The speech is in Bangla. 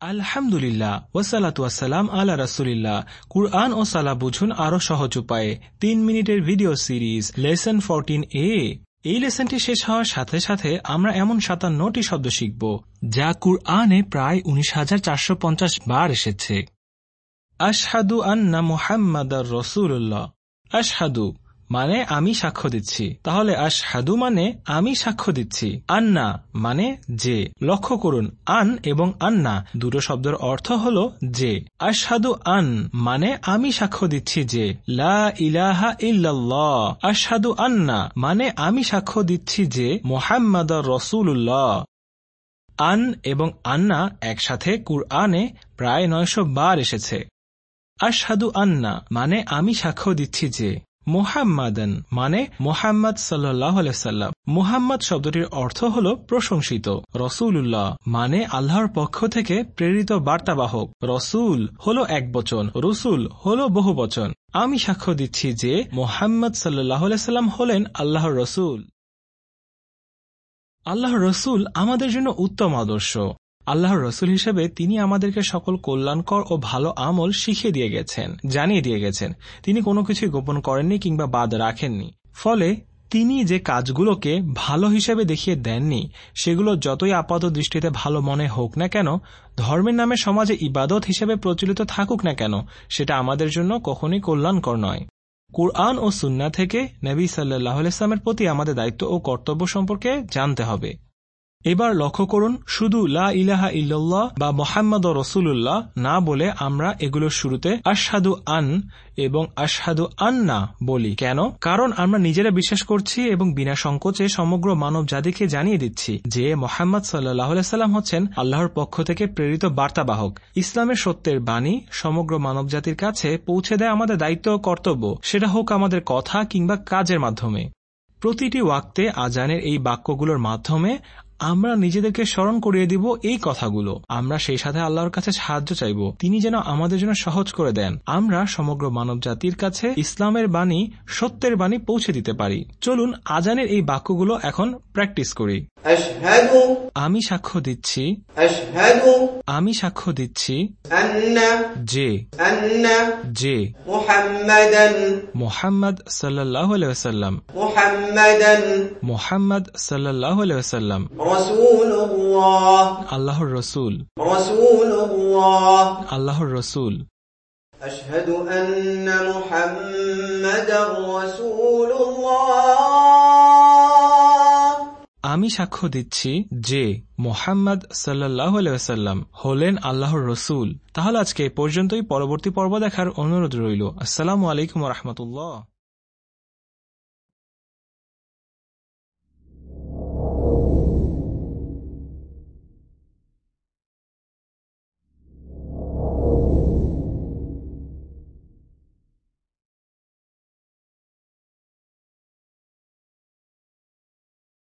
আলহামদুলিল্লাহ ওয়াসালাতু ওয়াসালাম আলা রাসুলিল্লাহ। কুরআন ও সালা বুঝুন আরও সহজ উপায়ে। তিন মিনিটের ভিডিও সিরিজ, লেসন ফোরটিন এ। এই লেসনটি শেষ হওয়ার সাথে সাথে আমরা এমন সাতান্নটি শব্দ শিখব, যা কুরআনে প্রায় উনিশ হাজার চারশো পঞ্চাশ বার এসেছে। আশহাদু আন্না মুহাম্মাদ রসুল্লাহ আশহাদু মানে আমি সাক্ষ্য দিচ্ছি। তাহলে আশহাদু মানে আমি সাক্ষ্য দিচ্ছি। আন্না মানে যে। লক্ষ্য করুন, আন এবং আন্না দুটো শব্দের অর্থ হল যে। আশহাদু আন মানে আমি সাক্ষ্য দিচ্ছি যে। লা ইলাহা ইল্লাল্লাহ। আশহাদু আন্না মানে আমি সাক্ষ্য দিচ্ছি যে মোহাম্মদ রসুল্লাহ আন এবং আন্না একসাথে কুরআনে প্রায় নয়শো বার এসেছে। আশহাদু আন্না মানে আমি সাক্ষ্য দিচ্ছি যে। মোহাম্মাদান মানে মোহাম্মদ সাল্লাহ সাল্লাম মুহাম্মদ শব্দটির অর্থ হল প্রশংসিত। রসুল্লাহ মানে আল্লাহর পক্ষ থেকে প্রেরিত বার্তাবাহক। রসুল হল এক বচন, রসুল হল বহু বচন। আমি সাক্ষ্য দিচ্ছি যে মোহাম্মদ সাল্লাহ সাল্লাম হলেন আল্লাহর রসুল। আল্লাহ রসুল আমাদের জন্য উত্তম আদর্শ। আল্লাহর রসুল হিসেবে তিনি আমাদেরকে সকল কল্যাণকর ও ভালো আমল শিখিয়ে দিয়ে গেছেন, জানিয়ে দিয়ে গেছেন। তিনি কোনো কিছু গোপন করেননি কিংবা বাদ রাখেননি। ফলে তিনি যে কাজগুলোকে ভালো হিসেবে দেখিয়ে দেননি, সেগুলো যতই আপাত দৃষ্টিতে ভালো মনে হোক না কেন, ধর্মের নামে সমাজে ইবাদত হিসেবে প্রচলিত থাকুক না কেন, সেটা আমাদের জন্য কখনই কল্যাণকর নয়। কুরআন ও সুন্না থেকে নবী সাল্লাহ ইসলামের প্রতি আমাদের দায়িত্ব ও কর্তব্য সম্পর্কে জানতে হবে। এবার লক্ষ্য করুন, শুধু লা ইলাহা ইল্লাল্লাহ বা মোহাম্মদ রসুল্লাহ না বলে আমরা এগুলোর শুরুতে আশহাদু আন এবং আশহাদু আন্না বলি। কেন? কারণ আমরা নিজেরা বিশ্বাস করছি এবং বিনা সংকোচে সমগ্র মানব জাতিকে জানিয়ে দিচ্ছি যে মোহাম্মদ সাল্লাহ সাল্লাম হচ্ছেন আল্লাহর পক্ষ থেকে প্রেরিত বার্তাবাহক। ইসলামের সত্যের বাণী সমগ্র মানব জাতির কাছে পৌঁছে দেয় আমাদের দায়িত্ব ও কর্তব্য। সেটা হোক আমাদের কথা কিংবা কাজের মাধ্যমে। প্রতিটি ওয়াক্তে আজানের এই বাক্যগুলোর মাধ্যমে আমরা নিজেদেরকে স্মরণ করিয়ে দিব এই কথাগুলো। আমরা সেই সাথে আল্লাহর কাছে সাহায্য চাইব। তিনি যেন আমাদের জন্য সহজ করে দেন। আমরা সমগ্র মানব জাতির কাছে ইসলামের বাণী সত্যের বাণী পৌঁছে দিতে পারি। চলুন আজানের এই বাক্যগুলো এখন প্র্যাকটিস করি। আমি সাক্ষ্য দিচ্ছি। আমি সাক্ষ্য দিচ্ছি। যে। যে। মোহাম্মদ সাল্লাহ মোহাম্মদ সাল্লাহ সাল্লাম আল্লাহর রসুল আল্লাহর রসুল أشهد أن محمدا رسول الله আমি সাক্ষ্য দিচ্ছি যে মোহাম্মদ সাল্লাহ সাল্লাম হলেন আল্লাহর রসুল তাহলে আজকে পর্যন্তই পরবর্তী পর্ব দেখার অনুরোধ রইল আসসালামু আলাইকুম রহমতুল্লাহ